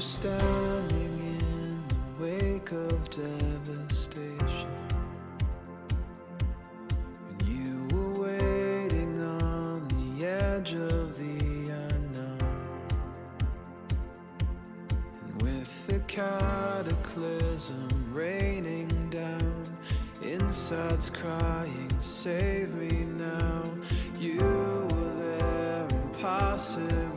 standing in the wake of devastation. When you were waiting on the edge of the unknown. And with the cataclysm raining down, inside's crying, save me now. You were there, impossible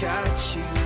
catch you.